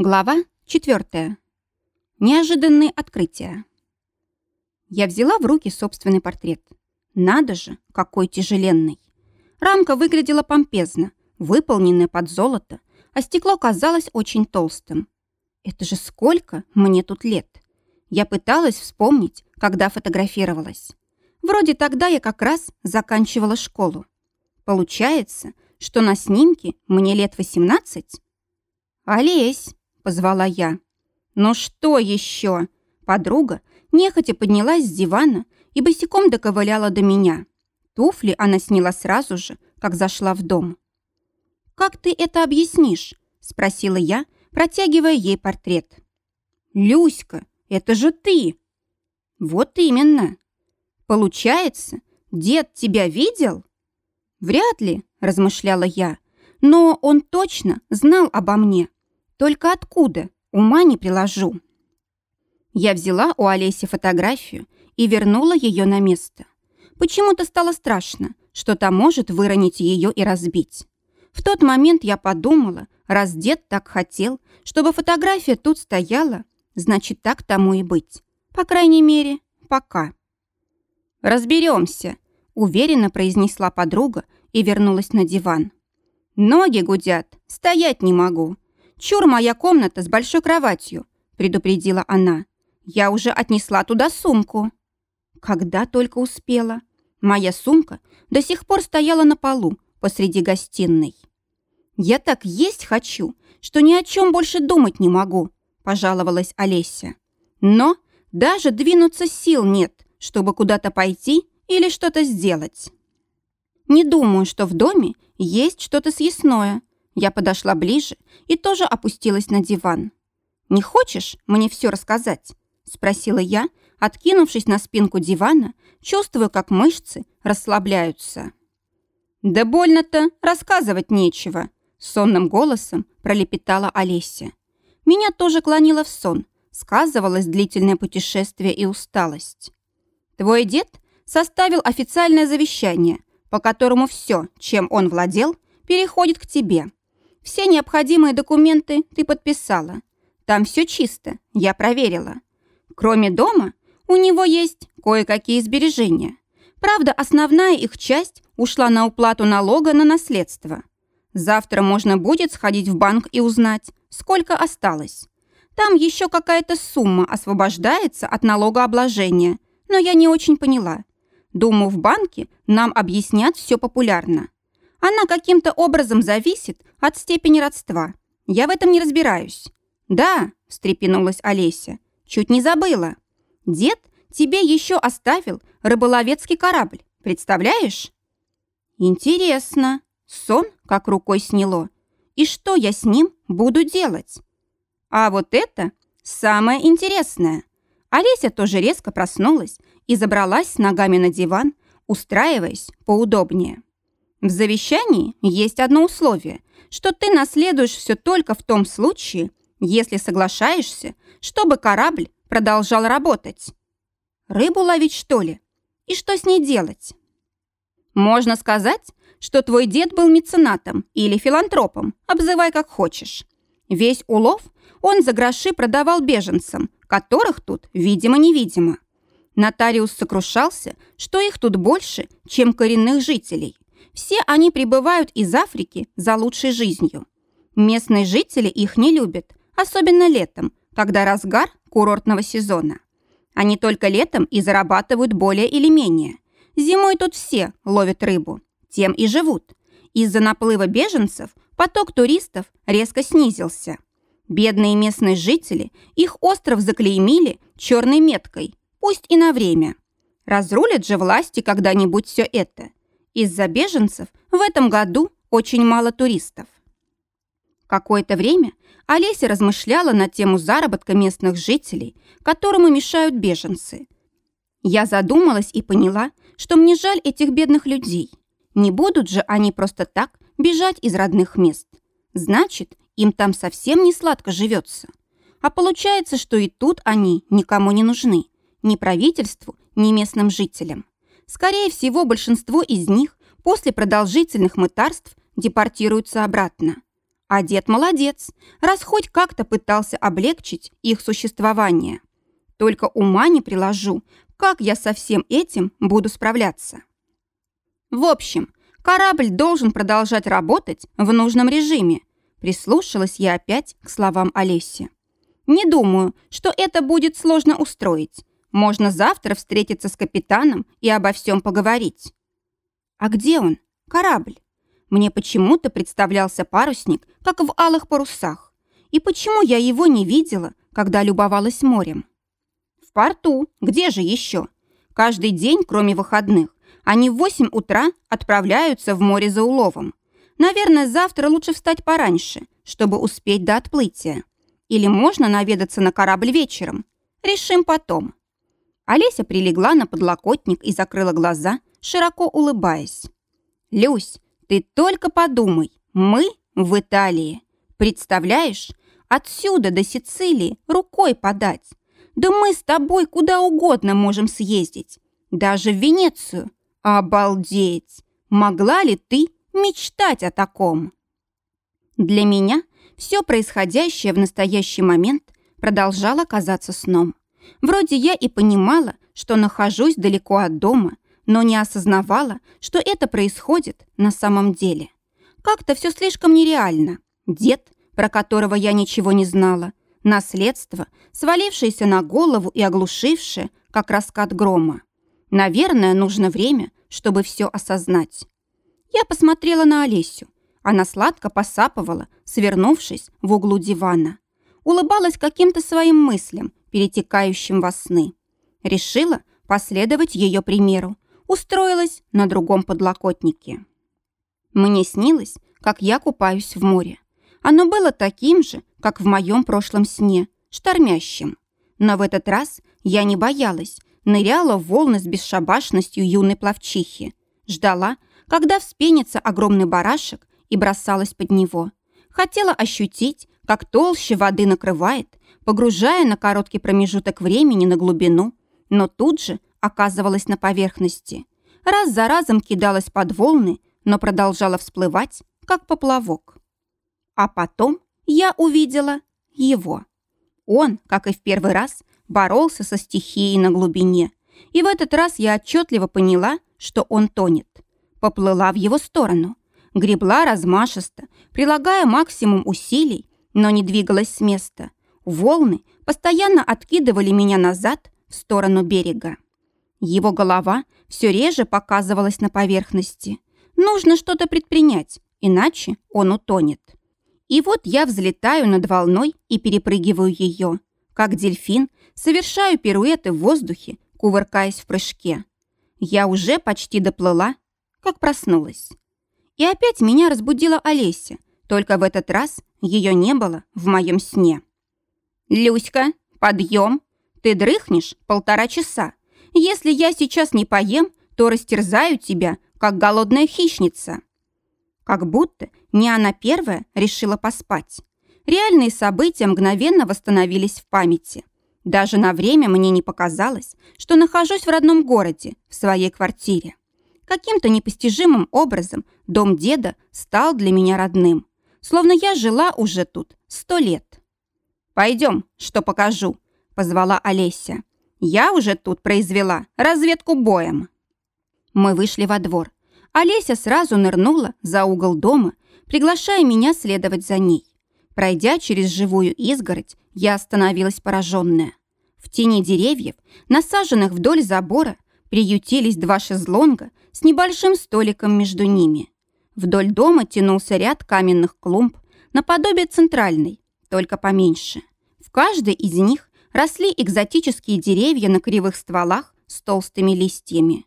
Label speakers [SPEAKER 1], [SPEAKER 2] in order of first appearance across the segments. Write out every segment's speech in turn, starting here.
[SPEAKER 1] Глава 4. Неожиданные открытия. Я взяла в руки собственный портрет. Надо же, какой тяжеленный. Рамка выглядела помпезно, выполненная под золото, а стекло казалось очень толстым. Это же сколько мне тут лет? Я пыталась вспомнить, когда фотографировалась. Вроде тогда я как раз заканчивала школу. Получается, что на снимке мне лет 18? Олесь, позвала я. «Ну что еще?» Подруга нехотя поднялась с дивана и босиком доковыляла до меня. Туфли она сняла сразу же, как зашла в дом. «Как ты это объяснишь?» – спросила я, протягивая ей портрет. «Люська, это же ты!» «Вот именно!» «Получается, дед тебя видел?» «Вряд ли», – размышляла я, «но он точно знал обо мне, только откуда? Ума не приложу. Я взяла у Олеси фотографию и вернула ее на место. Почему-то стало страшно, что та может выронить ее и разбить. В тот момент я подумала, раз дед так хотел, чтобы фотография тут стояла, значит, так тому и быть. По крайней мере, пока. «Разберемся», — уверенно произнесла подруга и вернулась на диван. «Ноги гудят, стоять не могу. «Чур моя комната с большой кроватью», — предупредила она. «Я уже отнесла туда сумку». Когда только успела. Моя сумка до сих пор стояла на полу посреди гостиной. «Я так есть хочу, что ни о чем больше думать не могу», — пожаловалась Олеся. «Но даже двинуться сил нет, чтобы куда-то пойти или что-то сделать». «Не думаю, что в доме есть что-то съестное», я подошла ближе и тоже опустилась на диван. «Не хочешь мне все рассказать?» — спросила я, откинувшись на спинку дивана, чувствуя, как мышцы расслабляются. «Да больно-то рассказывать нечего», — сонным голосом пролепетала Олеся. Меня тоже клонило в сон, сказывалось длительное путешествие и усталость. «Твой дед составил официальное завещание, по которому все, чем он владел, переходит к тебе. Все необходимые документы ты подписала. Там все чисто, я проверила. Кроме дома, у него есть кое-какие сбережения. Правда, основная их часть ушла на уплату налога на наследство. Завтра можно будет сходить в банк и узнать, сколько осталось. Там еще какая-то сумма освобождается от налогообложения, но я не очень поняла. Думаю, в банке нам объяснят все популярно. Она каким-то образом зависит от степени родства. Я в этом не разбираюсь». «Да», — встрепенулась Олеся, — «чуть не забыла. Дед тебе еще оставил рыболовецкий корабль, представляешь?» «Интересно. Сон как рукой сняло. И что я с ним буду делать?» «А вот это самое интересное». Олеся тоже резко проснулась и забралась ногами на диван, устраиваясь поудобнее. В завещании есть одно условие, что ты наследуешь все только в том случае, если соглашаешься, чтобы корабль продолжал работать. Рыбу ловить, что ли? И что с ней делать? Можно сказать, что твой дед был меценатом или филантропом, обзывай как хочешь. Весь улов он за гроши продавал беженцам, которых тут видимо-невидимо. Нотариус сокрушался, что их тут больше, чем коренных жителей. Все они прибывают из Африки за лучшей жизнью. Местные жители их не любят, особенно летом, когда разгар курортного сезона. Они только летом и зарабатывают более или менее. Зимой тут все ловят рыбу, тем и живут. Из-за наплыва беженцев поток туристов резко снизился. Бедные местные жители их остров заклеймили черной меткой, пусть и на время. Разрулят же власти когда-нибудь все это. Из-за беженцев в этом году очень мало туристов. Какое-то время Олеся размышляла на тему заработка местных жителей, которому мешают беженцы. Я задумалась и поняла, что мне жаль этих бедных людей. Не будут же они просто так бежать из родных мест. Значит, им там совсем не сладко живется. А получается, что и тут они никому не нужны. Ни правительству, ни местным жителям. Скорее всего, большинство из них после продолжительных мытарств депортируются обратно. А дед молодец, раз хоть как-то пытался облегчить их существование. Только ума не приложу, как я со всем этим буду справляться. В общем, корабль должен продолжать работать в нужном режиме. Прислушалась я опять к словам Олеси. Не думаю, что это будет сложно устроить. Можно завтра встретиться с капитаном и обо всем поговорить. А где он? Корабль. Мне почему-то представлялся парусник, как в алых парусах. И почему я его не видела, когда любовалась морем? В порту. Где же еще? Каждый день, кроме выходных, они в 8 утра отправляются в море за уловом. Наверное, завтра лучше встать пораньше, чтобы успеть до отплытия. Или можно наведаться на корабль вечером. Решим потом. Олеся прилегла на подлокотник и закрыла глаза, широко улыбаясь. «Люсь, ты только подумай, мы в Италии. Представляешь, отсюда до Сицилии рукой подать. Да мы с тобой куда угодно можем съездить. Даже в Венецию. Обалдеть! Могла ли ты мечтать о таком?» Для меня все происходящее в настоящий момент продолжало казаться сном. Вроде я и понимала, что нахожусь далеко от дома, но не осознавала, что это происходит на самом деле. Как-то все слишком нереально. Дед, про которого я ничего не знала, наследство, свалившееся на голову и оглушившее, как раскат грома. Наверное, нужно время, чтобы все осознать. Я посмотрела на Олесю. Она сладко посапывала, свернувшись в углу дивана. Улыбалась каким-то своим мыслям, перетекающим во сны. Решила последовать ее примеру, устроилась на другом подлокотнике. Мне снилось, как я купаюсь в море. Оно было таким же, как в моем прошлом сне, штормящим. Но в этот раз я не боялась, ныряла в волны с бесшабашностью юной пловчихи, ждала, когда вспенится огромный барашек и бросалась под него. Хотела ощутить, как толще воды накрывает, погружая на короткий промежуток времени на глубину, но тут же оказывалась на поверхности. Раз за разом кидалась под волны, но продолжала всплывать, как поплавок. А потом я увидела его. Он, как и в первый раз, боролся со стихией на глубине. И в этот раз я отчетливо поняла, что он тонет. Поплыла в его сторону. Гребла размашисто, прилагая максимум усилий, но не двигалась с места. Волны постоянно откидывали меня назад в сторону берега. Его голова все реже показывалась на поверхности. Нужно что-то предпринять, иначе он утонет. И вот я взлетаю над волной и перепрыгиваю ее. Как дельфин, совершаю пируэты в воздухе, кувыркаясь в прыжке. Я уже почти доплыла, как проснулась. И опять меня разбудила Олеся, только в этот раз ее не было в моем сне. «Люська, подъем! Ты дрыхнешь полтора часа. Если я сейчас не поем, то растерзаю тебя, как голодная хищница». Как будто не она первая решила поспать. Реальные события мгновенно восстановились в памяти. Даже на время мне не показалось, что нахожусь в родном городе, в своей квартире. Каким-то непостижимым образом дом деда стал для меня родным. Словно я жила уже тут сто лет. «Пойдем, что покажу», — позвала Олеся. «Я уже тут произвела разведку боем». Мы вышли во двор. Олеся сразу нырнула за угол дома, приглашая меня следовать за ней. Пройдя через живую изгородь, я остановилась пораженная. В тени деревьев, насаженных вдоль забора, приютились два шезлонга с небольшим столиком между ними. Вдоль дома тянулся ряд каменных клумб, наподобие центральной, только поменьше. В каждой из них росли экзотические деревья на кривых стволах с толстыми листьями.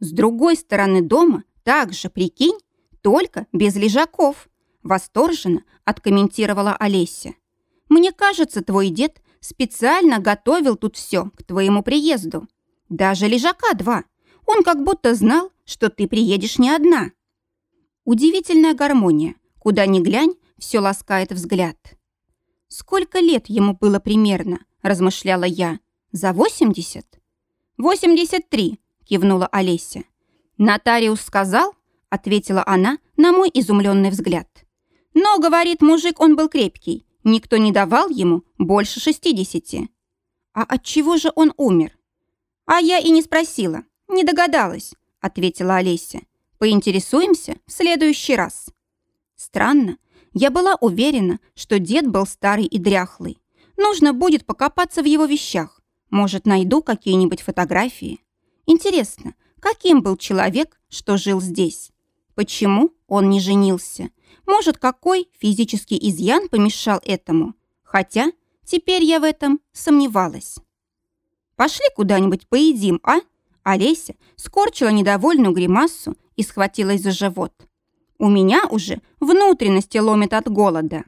[SPEAKER 1] С другой стороны дома также, прикинь, только без лежаков, восторженно откомментировала Олеся. Мне кажется, твой дед специально готовил тут все к твоему приезду. Даже лежака два. Он как будто знал, что ты приедешь не одна. Удивительная гармония. Куда ни глянь, все ласкает взгляд. Сколько лет ему было примерно, размышляла я. За 80? 83, кивнула Олеся. Нотариус сказал, ответила она на мой изумленный взгляд. Но, говорит мужик, он был крепкий. Никто не давал ему больше 60. А от чего же он умер? А я и не спросила, не догадалась, ответила Олеся. Поинтересуемся в следующий раз. Странно, я была уверена, что дед был старый и дряхлый. Нужно будет покопаться в его вещах. Может, найду какие-нибудь фотографии. Интересно, каким был человек, что жил здесь? Почему он не женился? Может, какой физический изъян помешал этому? Хотя теперь я в этом сомневалась. «Пошли куда-нибудь поедим, а?» Олеся скорчила недовольную гримасу и схватилась за живот. «У меня уже внутренности ломит от голода».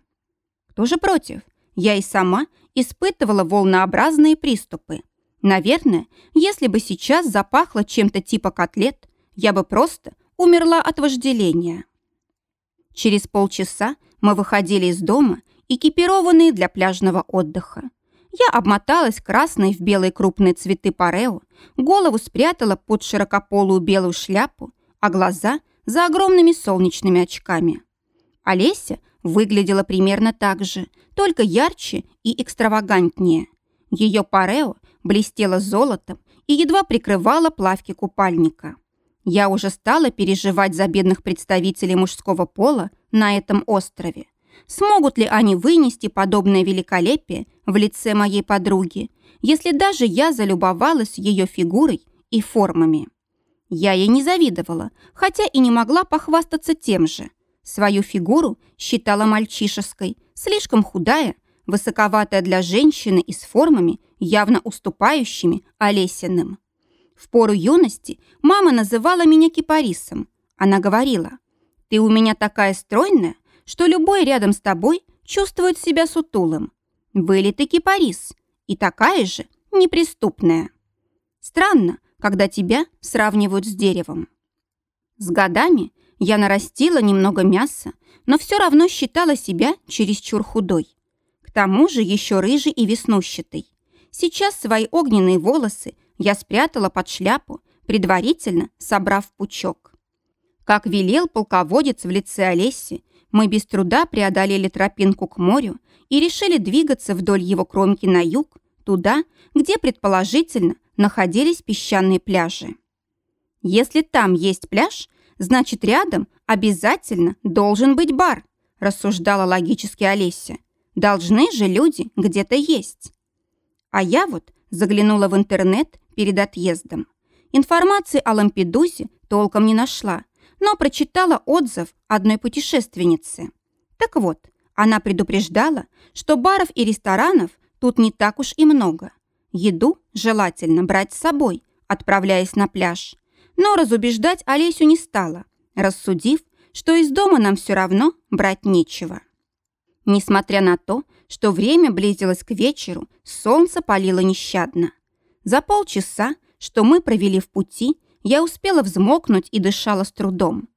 [SPEAKER 1] Кто же против? Я и сама испытывала волнообразные приступы. Наверное, если бы сейчас запахло чем-то типа котлет, я бы просто умерла от вожделения. Через полчаса мы выходили из дома, экипированные для пляжного отдыха. Я обмоталась красной в белые крупные цветы парео, голову спрятала под широкополую белую шляпу, а глаза за огромными солнечными очками. Олеся выглядела примерно так же, только ярче и экстравагантнее. Ее парео блестело золотом и едва прикрывало плавки купальника. Я уже стала переживать за бедных представителей мужского пола на этом острове. Смогут ли они вынести подобное великолепие в лице моей подруги, если даже я залюбовалась ее фигурой и формами? Я ей не завидовала, хотя и не могла похвастаться тем же. Свою фигуру считала мальчишеской, слишком худая, высоковатая для женщины и с формами, явно уступающими Олесиным. В пору юности мама называла меня кипарисом. Она говорила, «Ты у меня такая стройная, что любой рядом с тобой чувствует себя сутулым. Вылитый кипарис и такая же неприступная. Странно, когда тебя сравнивают с деревом. С годами я нарастила немного мяса, но все равно считала себя чересчур худой. К тому же еще рыжий и веснущатый. Сейчас свои огненные волосы я спрятала под шляпу, предварительно собрав пучок. Как велел полководец в лице Олеси, мы без труда преодолели тропинку к морю и решили двигаться вдоль его кромки на юг, туда, где, предположительно, находились песчаные пляжи. Если там есть пляж, значит, рядом обязательно должен быть бар, рассуждала логически Олеся. Должны же люди где-то есть. А я вот заглянула в интернет перед отъездом. Информации о Лампедузе толком не нашла, но прочитала отзыв одной путешественницы. Так вот, она предупреждала, что баров и ресторанов тут не так уж и много. Еду желательно брать с собой, отправляясь на пляж. Но разубеждать Олесю не стала, рассудив, что из дома нам все равно брать нечего. Несмотря на то, что время близилось к вечеру, солнце палило нещадно. За полчаса, что мы провели в пути, я успела взмокнуть и дышала с трудом.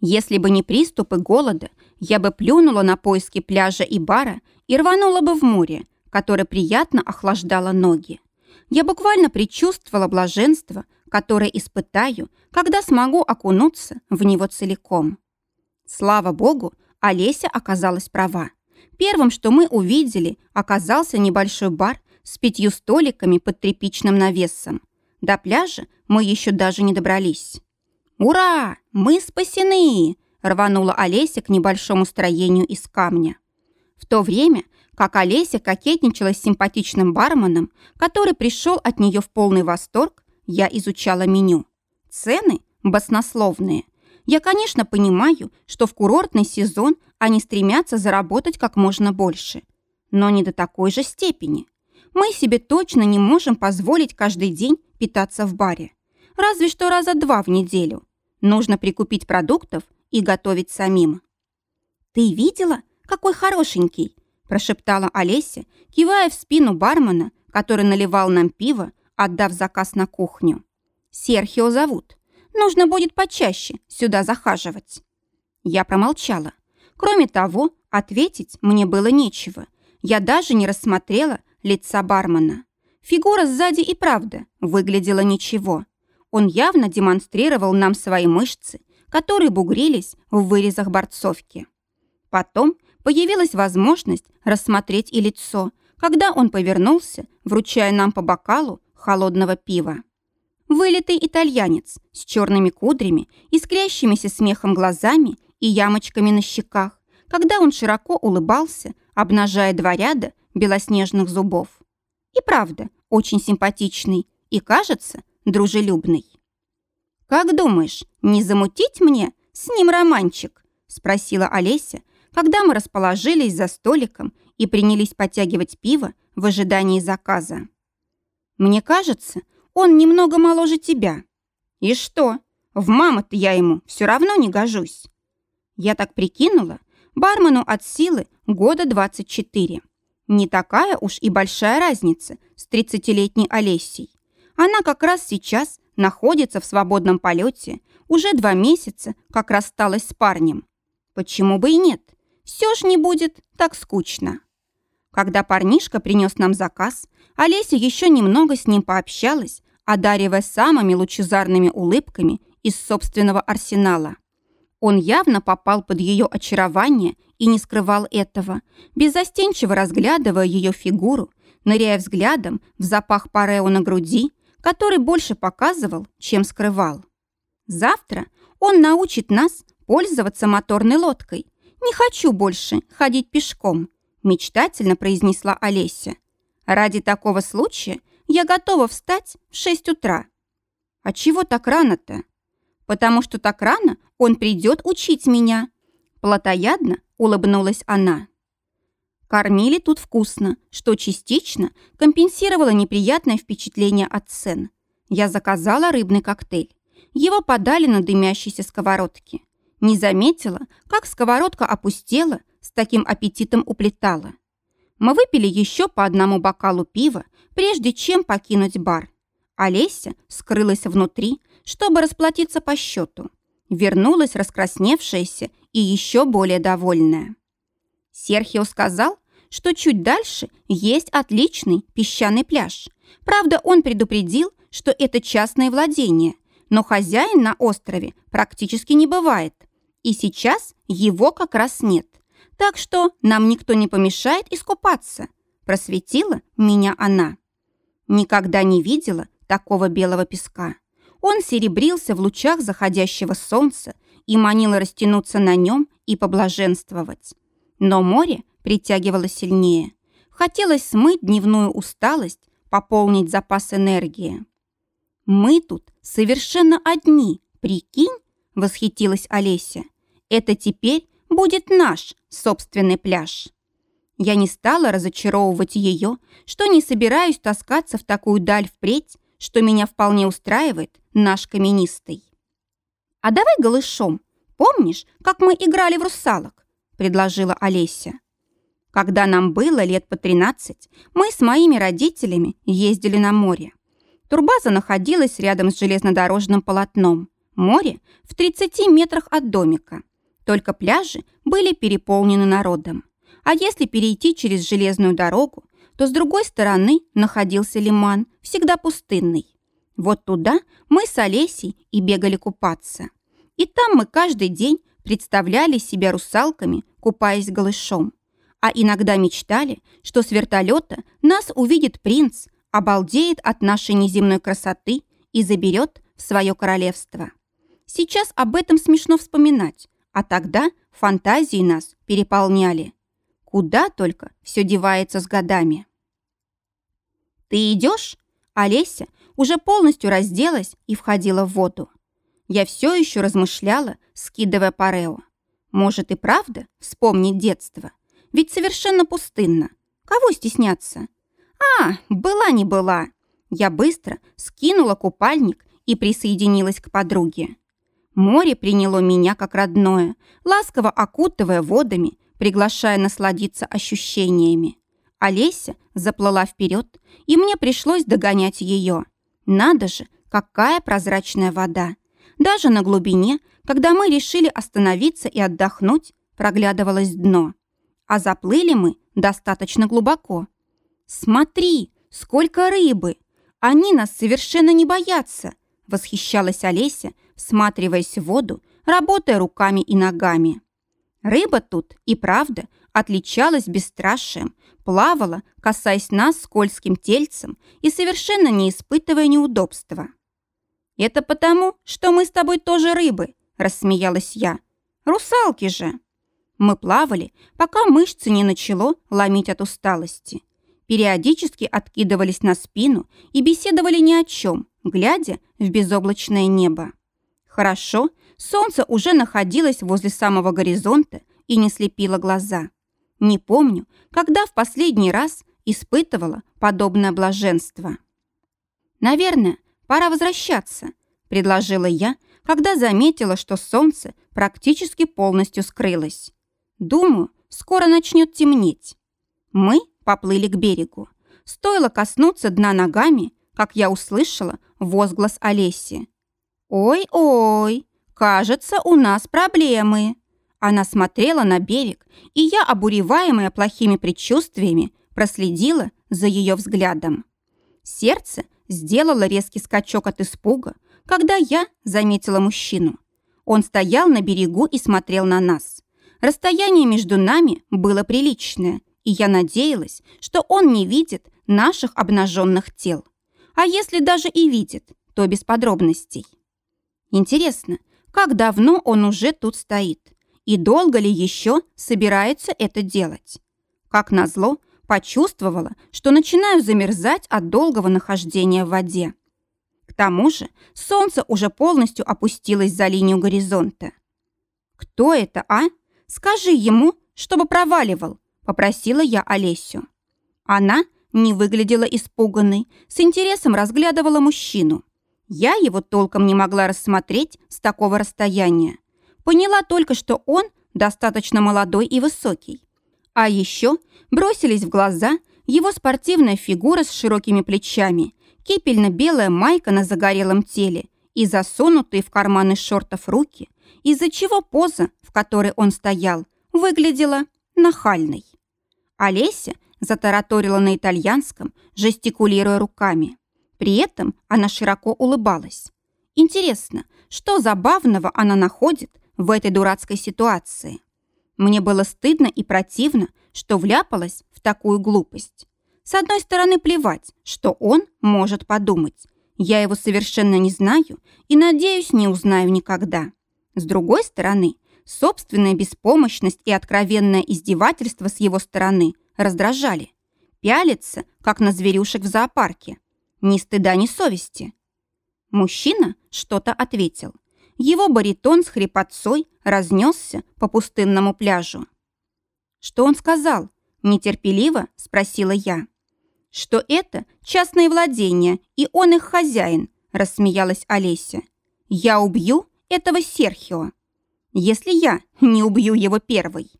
[SPEAKER 1] Если бы не приступы голода, я бы плюнула на поиски пляжа и бара и рванула бы в море, которое приятно охлаждало ноги. Я буквально предчувствовала блаженство, которое испытаю, когда смогу окунуться в него целиком. Слава богу, Олеся оказалась права. Первым, что мы увидели, оказался небольшой бар с пятью столиками под тряпичным навесом. До пляжа мы еще даже не добрались. «Ура! Мы спасены!» – рванула Олеся к небольшому строению из камня. В то время, как Олеся кокетничала с симпатичным барменом, который пришел от нее в полный восторг, я изучала меню. Цены баснословные. Я, конечно, понимаю, что в курортный сезон они стремятся заработать как можно больше. Но не до такой же степени. Мы себе точно не можем позволить каждый день питаться в баре. Разве что раза два в неделю. Нужно прикупить продуктов и готовить самим. «Ты видела, какой хорошенький?» Прошептала Олеся, кивая в спину бармена, который наливал нам пиво, отдав заказ на кухню. «Серхио зовут. Нужно будет почаще сюда захаживать». Я промолчала. Кроме того, ответить мне было нечего. Я даже не рассмотрела лица бармена. Фигура сзади и правда выглядела ничего. Он явно демонстрировал нам свои мышцы, которые бугрились в вырезах борцовки. Потом появилась возможность рассмотреть и лицо, когда он повернулся, вручая нам по бокалу холодного пива. Вылитый итальянец с черными кудрями, искрящимися смехом глазами и ямочками на щеках, когда он широко улыбался, обнажая два ряда белоснежных зубов. И правда, очень симпатичный и, кажется, дружелюбный. «Как думаешь, не замутить мне с ним романчик?» – спросила Олеся, когда мы расположились за столиком и принялись подтягивать пиво в ожидании заказа. «Мне кажется, он немного моложе тебя. И что, в маму-то я ему все равно не гожусь». Я так прикинула, бармену от силы года 24. Не такая уж и большая разница с 30-летней Олесей. Она как раз сейчас находится в свободном полете, уже два месяца, как рассталась с парнем. Почему бы и нет? Все ж не будет так скучно. Когда парнишка принес нам заказ, Олеся еще немного с ним пообщалась, одаривая самыми лучезарными улыбками из собственного арсенала. Он явно попал под ее очарование и не скрывал этого, беззастенчиво разглядывая ее фигуру, ныряя взглядом в запах парео на груди, который больше показывал, чем скрывал. Завтра он научит нас пользоваться моторной лодкой – «Не хочу больше ходить пешком», – мечтательно произнесла Олеся. «Ради такого случая я готова встать в шесть утра». «А чего так рано-то?» «Потому что так рано он придет учить меня». Платоядно улыбнулась она. Кормили тут вкусно, что частично компенсировало неприятное впечатление от цен. Я заказала рыбный коктейль. Его подали на дымящейся сковородке. Не заметила, как сковородка опустела, с таким аппетитом уплетала. Мы выпили еще по одному бокалу пива, прежде чем покинуть бар. Олеся скрылась внутри, чтобы расплатиться по счету. Вернулась раскрасневшаяся и еще более довольная. Серхио сказал, что чуть дальше есть отличный песчаный пляж. Правда, он предупредил, что это частное владение, но хозяин на острове практически не бывает. И сейчас его как раз нет. Так что нам никто не помешает искупаться. Просветила меня она. Никогда не видела такого белого песка. Он серебрился в лучах заходящего солнца и манил растянуться на нем и поблаженствовать. Но море притягивало сильнее. Хотелось смыть дневную усталость, пополнить запас энергии. «Мы тут совершенно одни, прикинь?» восхитилась Олеся. «Это теперь будет наш собственный пляж». Я не стала разочаровывать ее, что не собираюсь таскаться в такую даль впредь, что меня вполне устраивает наш каменистый. «А давай голышом. Помнишь, как мы играли в русалок?» – предложила Олеся. Когда нам было лет по 13, мы с моими родителями ездили на море. Турбаза находилась рядом с железнодорожным полотном. Море в 30 метрах от домика. Только пляжи были переполнены народом. А если перейти через железную дорогу, то с другой стороны находился лиман, всегда пустынный. Вот туда мы с Олесей и бегали купаться. И там мы каждый день представляли себя русалками, купаясь голышом. А иногда мечтали, что с вертолета нас увидит принц, обалдеет от нашей неземной красоты и заберет в свое королевство. Сейчас об этом смешно вспоминать, а тогда фантазии нас переполняли. Куда только все девается с годами. «Ты идешь?» Олеся уже полностью разделась и входила в воду. Я все еще размышляла, скидывая парео. Может и правда вспомнить детство? Ведь совершенно пустынно. Кого стесняться? А, была не была. Я быстро скинула купальник и присоединилась к подруге. Море приняло меня как родное, ласково окутывая водами, приглашая насладиться ощущениями. Олеся заплыла вперед, и мне пришлось догонять ее. Надо же, какая прозрачная вода! Даже на глубине, когда мы решили остановиться и отдохнуть, проглядывалось дно. А заплыли мы достаточно глубоко. «Смотри, сколько рыбы! Они нас совершенно не боятся!» Восхищалась Олеся, всматриваясь в воду, работая руками и ногами. Рыба тут и правда отличалась бесстрашием, плавала, касаясь нас скользким тельцем и совершенно не испытывая неудобства. «Это потому, что мы с тобой тоже рыбы», – рассмеялась я. «Русалки же!» Мы плавали, пока мышцы не начало ломить от усталости. Периодически откидывались на спину и беседовали ни о чем, глядя в безоблачное небо. Хорошо, солнце уже находилось возле самого горизонта и не слепило глаза. Не помню, когда в последний раз испытывала подобное блаженство. «Наверное, пора возвращаться», — предложила я, когда заметила, что солнце практически полностью скрылось. Думаю, скоро начнет темнеть. Мы поплыли к берегу. Стоило коснуться дна ногами, как я услышала возглас Олеси. «Ой-ой, кажется, у нас проблемы». Она смотрела на берег, и я, обуреваемая плохими предчувствиями, проследила за ее взглядом. Сердце сделало резкий скачок от испуга, когда я заметила мужчину. Он стоял на берегу и смотрел на нас. Расстояние между нами было приличное, и я надеялась, что он не видит наших обнаженных тел. А если даже и видит, то без подробностей. Интересно, как давно он уже тут стоит? И долго ли еще собирается это делать? Как назло, почувствовала, что начинаю замерзать от долгого нахождения в воде. К тому же солнце уже полностью опустилось за линию горизонта. «Кто это, а?» Скажи ему, чтобы проваливал», — попросила я Олесю. Она не выглядела испуганной, с интересом разглядывала мужчину. Я его толком не могла рассмотреть с такого расстояния. Поняла только, что он достаточно молодой и высокий. А еще бросились в глаза его спортивная фигура с широкими плечами, кипельно-белая майка на загорелом теле и засунутые в карманы шортов руки, из-за чего поза, в которой он стоял, выглядела нахальной. Олеся затараторила на итальянском, жестикулируя руками. При этом она широко улыбалась. Интересно, что забавного она находит в этой дурацкой ситуации? Мне было стыдно и противно, что вляпалась в такую глупость. С одной стороны, плевать, что он может подумать. Я его совершенно не знаю и, надеюсь, не узнаю никогда. С другой стороны, собственная беспомощность и откровенное издевательство с его стороны раздражали. Пялится, как на зверюшек в зоопарке. Ни стыда, ни совести. Мужчина что-то ответил. Его баритон с хрипотцой разнесся по пустынному пляжу. «Что он сказал?» – нетерпеливо спросила я. «Что это частные владения, и он их хозяин», – рассмеялась Олеся. «Я убью этого Серхио, если я не убью его первой.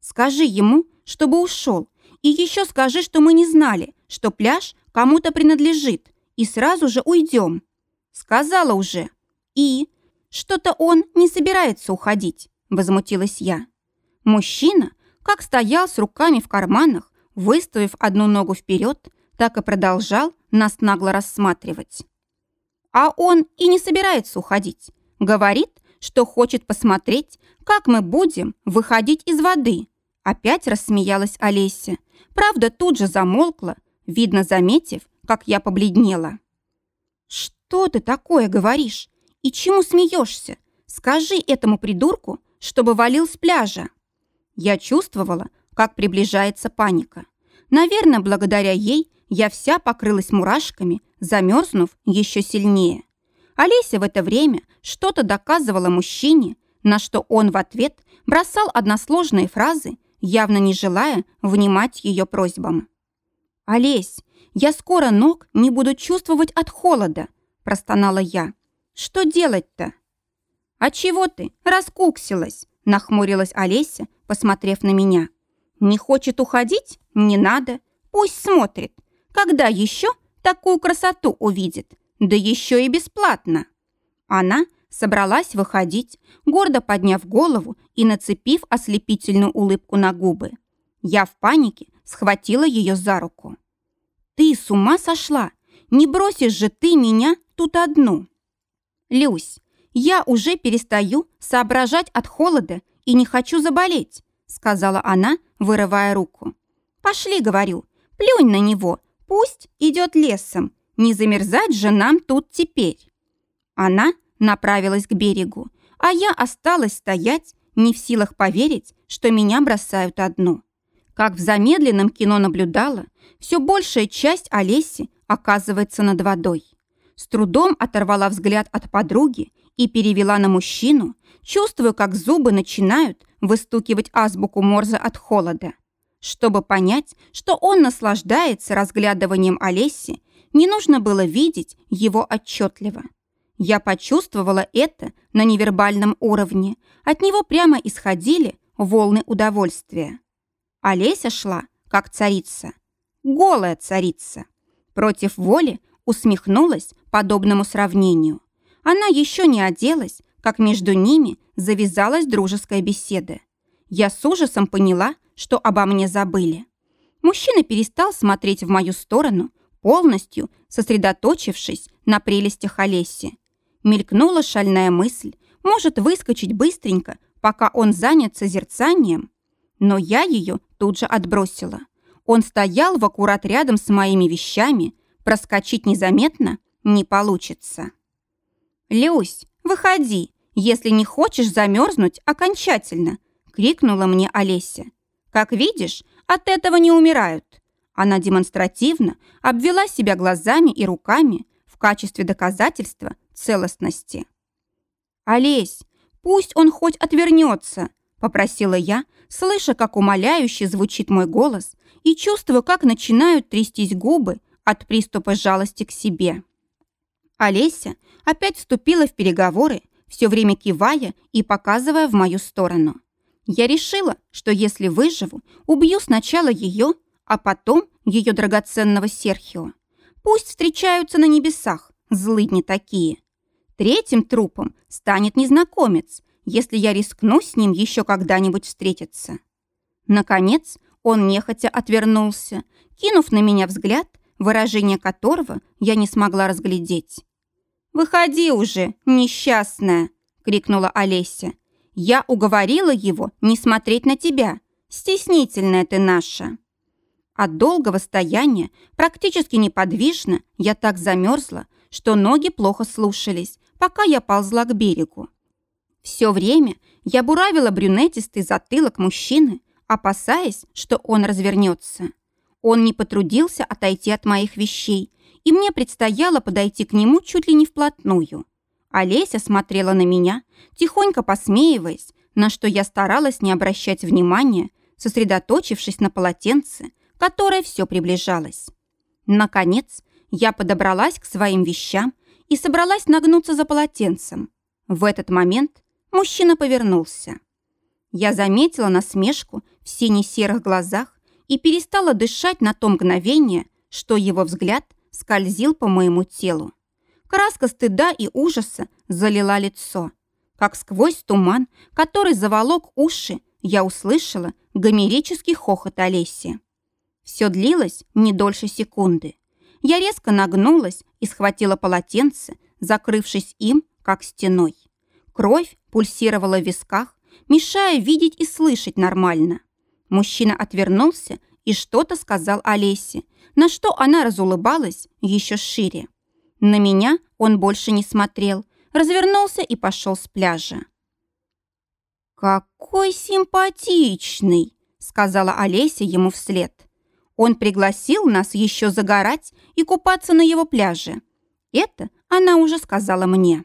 [SPEAKER 1] Скажи ему, чтобы ушел, и еще скажи, что мы не знали, что пляж кому-то принадлежит, и сразу же уйдем. Сказала уже. И что-то он не собирается уходить, возмутилась я. Мужчина, как стоял с руками в карманах, выставив одну ногу вперед, так и продолжал нас нагло рассматривать. А он и не собирается уходить. Говорит, что хочет посмотреть, как мы будем выходить из воды. Опять рассмеялась Олеся. Правда, тут же замолкла, видно, заметив, как я побледнела. «Что ты такое говоришь? И чему смеешься? Скажи этому придурку, чтобы валил с пляжа». Я чувствовала, как приближается паника. Наверное, благодаря ей я вся покрылась мурашками, замерзнув еще сильнее. Олеся в это время что-то доказывала мужчине, на что он в ответ бросал односложные фразы, явно не желая внимать ее просьбам. «Олесь, я скоро ног не буду чувствовать от холода», – простонала я. «Что делать-то?» «А чего ты раскуксилась?» – нахмурилась Олеся, посмотрев на меня. «Не хочет уходить? Не надо. Пусть смотрит. Когда еще такую красоту увидит? Да еще и бесплатно. Она собралась выходить, гордо подняв голову и нацепив ослепительную улыбку на губы. Я в панике схватила ее за руку. «Ты с ума сошла? Не бросишь же ты меня тут одну!» «Люсь, я уже перестаю соображать от холода и не хочу заболеть», сказала она, вырывая руку. «Пошли, — говорю, — плюнь на него, пусть идет лесом, не замерзать же нам тут теперь». Она направилась к берегу, а я осталась стоять, не в силах поверить, что меня бросают одну. Как в замедленном кино наблюдала, все большая часть Олеси оказывается над водой. С трудом оторвала взгляд от подруги и перевела на мужчину, чувствуя, как зубы начинают выстукивать азбуку Морзе от холода. Чтобы понять, что он наслаждается разглядыванием Олеси, не нужно было видеть его отчетливо. Я почувствовала это на невербальном уровне. От него прямо исходили волны удовольствия. Олеся шла, как царица. Голая царица. Против воли усмехнулась подобному сравнению. Она еще не оделась, как между ними завязалась дружеская беседа. Я с ужасом поняла, что обо мне забыли. Мужчина перестал смотреть в мою сторону, полностью сосредоточившись на прелестях Олеси. Мелькнула шальная мысль, может выскочить быстренько, пока он занят созерцанием. Но я ее тут же отбросила. Он стоял в аккурат рядом с моими вещами, проскочить незаметно не получится. «Люсь, выходи, если не хочешь замерзнуть окончательно!» — крикнула мне Олеся. «Как видишь, от этого не умирают». Она демонстративно обвела себя глазами и руками в качестве доказательства целостности. «Олесь, пусть он хоть отвернется!» — попросила я, слыша, как умоляюще звучит мой голос и чувствуя, как начинают трястись губы от приступа жалости к себе. Олеся опять вступила в переговоры, все время кивая и показывая в мою сторону. Я решила, что если выживу, убью сначала ее, а потом ее драгоценного Серхио. Пусть встречаются на небесах, злыдни такие. Третьим трупом станет незнакомец, если я рискну с ним еще когда-нибудь встретиться. Наконец, он нехотя отвернулся, кинув на меня взгляд, выражение которого я не смогла разглядеть. «Выходи уже, несчастная!» — крикнула Олеся. «Я уговорила его не смотреть на тебя. Стеснительная ты наша!» От долгого стояния, практически неподвижно, я так замерзла, что ноги плохо слушались, пока я ползла к берегу. Все время я буравила брюнетистый затылок мужчины, опасаясь, что он развернется. Он не потрудился отойти от моих вещей, и мне предстояло подойти к нему чуть ли не вплотную. Олеся смотрела на меня, тихонько посмеиваясь, на что я старалась не обращать внимания, сосредоточившись на полотенце, которое все приближалось. Наконец, я подобралась к своим вещам и собралась нагнуться за полотенцем. В этот момент мужчина повернулся. Я заметила насмешку в сине-серых глазах и перестала дышать на то мгновение, что его взгляд скользил по моему телу. Краска стыда и ужаса залила лицо. Как сквозь туман, который заволок уши, я услышала гомерический хохот Олеси. Все длилось не дольше секунды. Я резко нагнулась и схватила полотенце, закрывшись им, как стеной. Кровь пульсировала в висках, мешая видеть и слышать нормально. Мужчина отвернулся и что-то сказал Олесе, на что она разулыбалась еще шире. На меня он больше не смотрел, развернулся и пошел с пляжа. «Какой симпатичный!» — сказала Олеся ему вслед. Он пригласил нас еще загорать и купаться на его пляже. Это она уже сказала мне.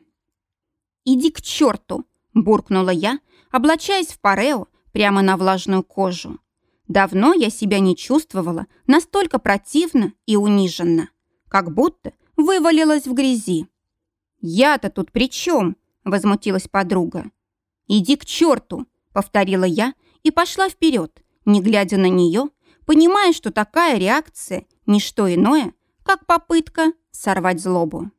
[SPEAKER 1] «Иди к черту!» – буркнула я, облачаясь в парео прямо на влажную кожу. Давно я себя не чувствовала настолько противно и униженно, как будто вывалилась в грязи. «Я-то тут при чем?» – возмутилась подруга. «Иди к черту!» – повторила я и пошла вперед, не глядя на нее, понимая, что такая реакция – не что иное, как попытка сорвать злобу.